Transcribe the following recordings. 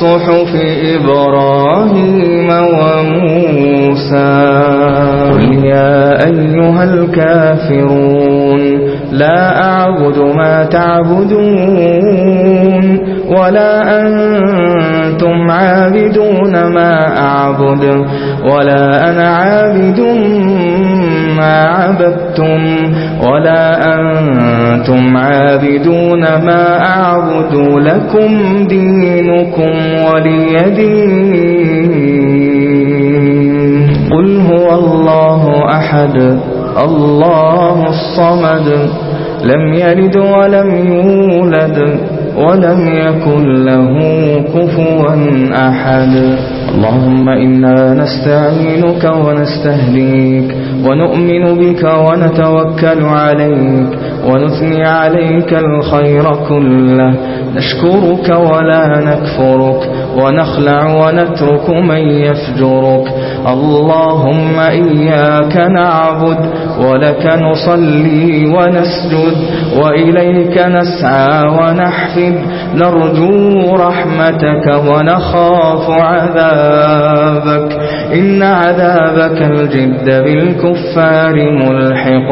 صحف إبراهيم وموسى. قل يا أيها الكافرون لا أعبد ما تعبدون ولا أنتم عابدون ما أعبد ولا أنا عابد ما عبدتم ولا أنتم عابدون ما أعبد لكم دينكم ولي دين. قل هو الله أحد الله الصمد لم يلد ولم يولد ولم يكن له كفوا أحد. اللهم إنا نستعينك ونستهديك ونؤمن بك ونتوكل عليك ونثني عليك الخير كله. نشكرك ولا نكفرك ونخلع ونترك من يفجرك. اللهم إياك نعبد ولك نصلي ونسجد وإليك نسعى ونحفد. نرجو رحمتك ونخاف عذابك. إن عذابك الجد بالكفار ملحق.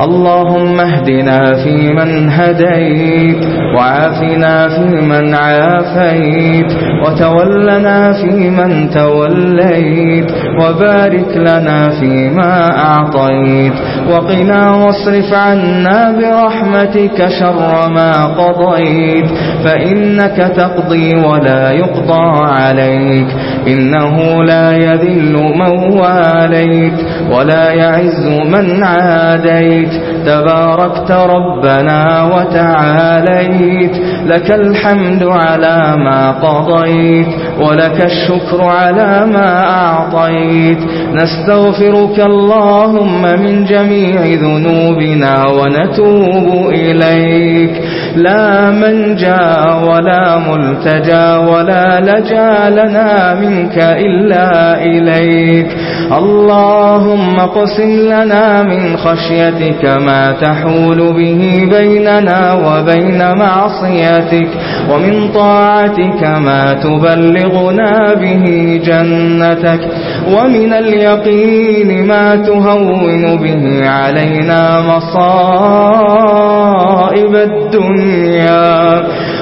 اللهم اهدنا في من هديت وعافنا في من عافيت وتولنا في من توليت وبارك لنا فيما أعطيت وقنا واصرف عنا برحمتك شر ما قضيت فإنك تقضي ولا يقضى عليك. إنه لا يذكر يذل من واليت ولا يعز من عاديت. تباركت ربنا وتعاليت. لك الحمد على ما قضيت ولك الشكر على ما أعطيت. نستغفرك اللهم من جميع ذنوبنا ونتوب إليك. لا منجا ولا ملتجا ولا لجا لنا منك إلا إليك. اللهم قسم لنا من خشيتك ما تحول به بيننا وبين معصيتك ومن طاعتك ما تبلغنا به جنتك ومن اليقين ما تهون به علينا مصار خائب الدنيا.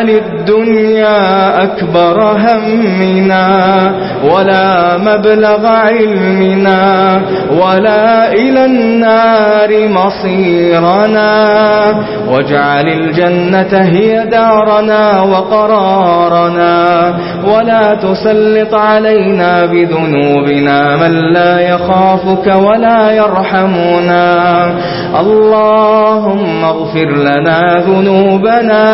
بل الدنيا أكبر همنا ولا مبلغ علمنا ولا إلى النار مصيرنا واجعل الجنة هي دارنا وقرارنا ولا تسلط علينا بذنوبنا من لا يخافك ولا يرحمنا اللهم اغفر لنا ذنوبنا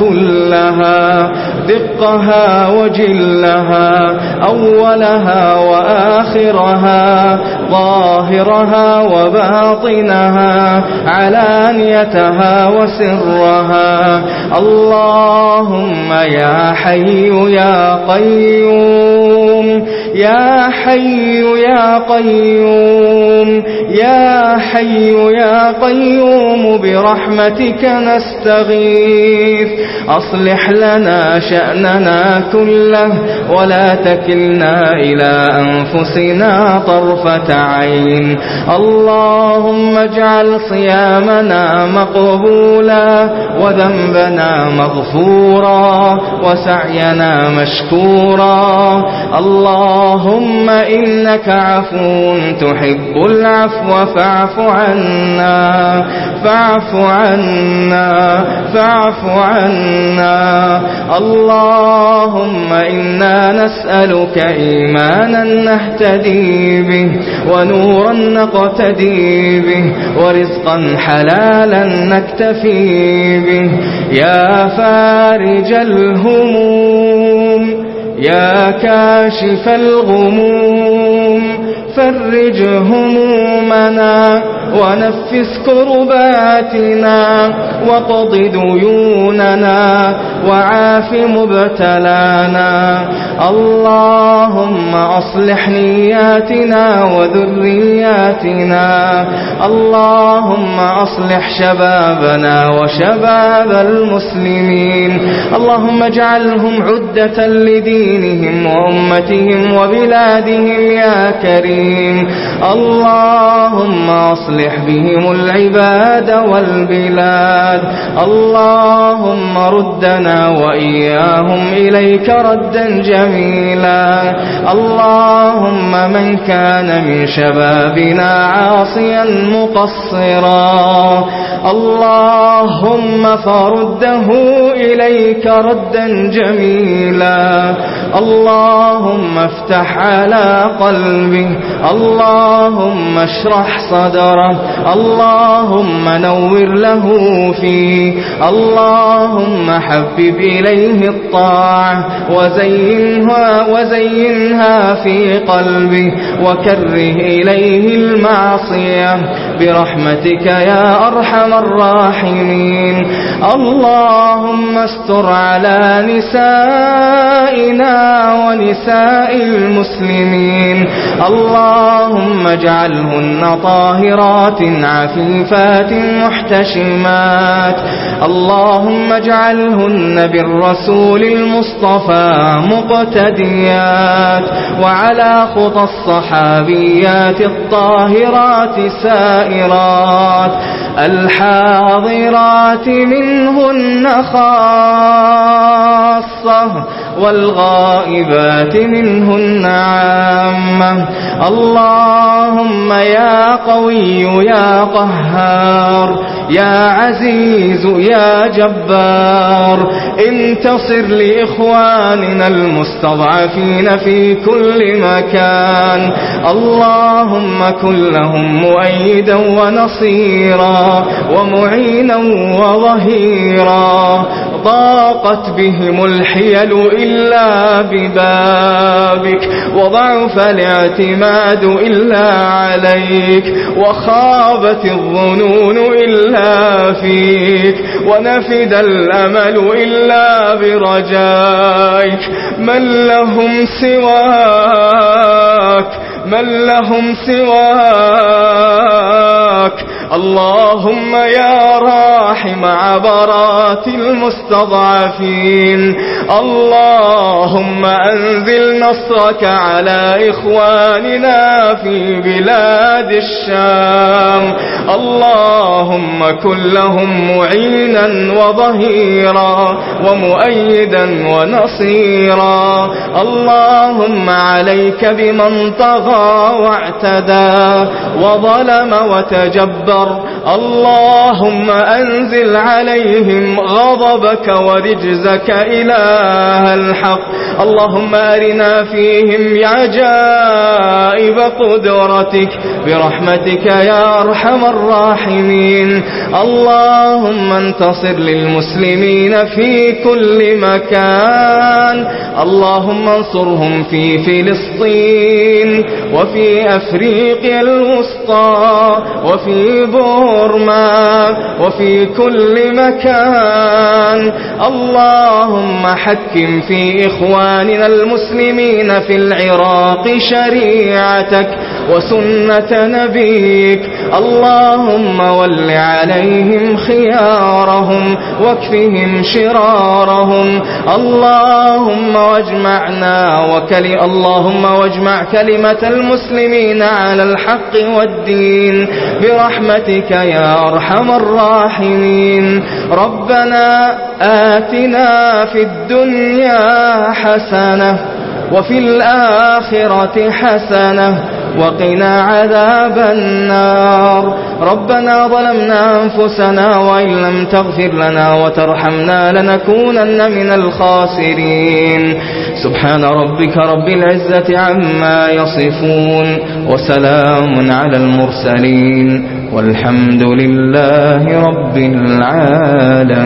كلها ودقها وجلها أولها وآخرها ظاهرها وباطنها علانيتها وسرها. اللهم يا حي يا قيوم يا حي يا قيوم يا حي يا قيوم برحمتك نستغيث. أصلح لنا شيئا شأننا كله ولا تكلنا إلى أنفسنا طرفة عين. اللهم اجعل صيامنا مقبولا وذنبنا مغفورا وسعينا مشكورا. اللهم إنك عفو تحب العفو فاعف عنا فاعف عنا فاعف عنا. اللهم إنا نسألك إيمانا نهتدي به ونورا نقتدي به ورزقا حلالا نكتفي به يا فارج الهموم يا كاشف الغموم هموم فرج همومنا ونفس كرباتنا وقض ديوننا وعاف مبتلانا اللهم أصلح نياتنا وذرياتنا اللهم أصلح شبابنا وشباب المسلمين اللهم اجعلهم عدة لدينهم وأمتهم وبلادهم يا كريم اللهم أصلح بهم العباد والبلاد. اللهم ردنا وإياهم إليك ردا جميلا. اللهم من كان من شبابنا عاصيا مقصرا. اللهم فرده إليك ردا جميلا. اللهم افتح على قلبه اللهم اشرح صدره اللهم نور له فيه اللهم حبب إليه الطاعة وزينها, وزينها في قلبه وكره إليه المعصية برحمتك يا أرحم الراحمين. اللهم استر على نسائنا ونساء المسلمين. اللهم اللهم اجعلهن طاهرات عفيفات محتشمات اللهم اجعلهن بالرسول المصطفى مقتديات وعلى خطى الصحابيات الطاهرات سائرات الحاضرات منهن خاصة والغائبات منهن عامة. اللهم يا قوي يا قهار يا عزيز يا جبار. انتصر لإخواننا المستضعفين في كل مكان. اللهم كن لهم مؤيدا ونصيرا ومعينا وظهيرا. ضاقت بهم الحيل إلا ببابك وضعف الاعتماد إلا عليك وخابت الظنون إلا فيك ونفد الأمل إلا برجائك من لهم سواك من لهم سواك اللهم يا راحم عبرات المستضعفين. اللهم أنزل نصرك على إخواننا في بلاد الشام. اللهم كن لهم معينا وظهيرا ومؤيدا ونصيرا. اللهم عليك بمن طغى واعتدى وظلم وتجبر الشر اللهم أنزل عليهم غضبك ورجزك إله الحق اللهم أرنا فيهم عجائب قدرتك برحمتك يا أرحم الراحمين اللهم انتصر للمسلمين في كل مكان اللهم انصرهم في فلسطين وفي أفريقيا الوسطى وفي بورما وفي كل مكان. اللهم حكم في إخواننا المسلمين في العراق شريعتك وسنة نبيك. اللهم ول عليهم خيارهم واكفهم شرارهم. اللهم واجمعنا وكل اللهم واجمع كلمة المسلمين على الحق والدين برحمتك يا أرحم الراحمين ربنا آتنا في الدنيا حسنة وفي الآخرة حسنة وقنا عذاب النار. ربنا ظلمنا أنفسنا وإن لم تغفر لنا وترحمنا لنكونن من الخاسرين. سبحان ربك رب العزة عما يصفون وسلام على المرسلين. والحمد لله رب العالمين.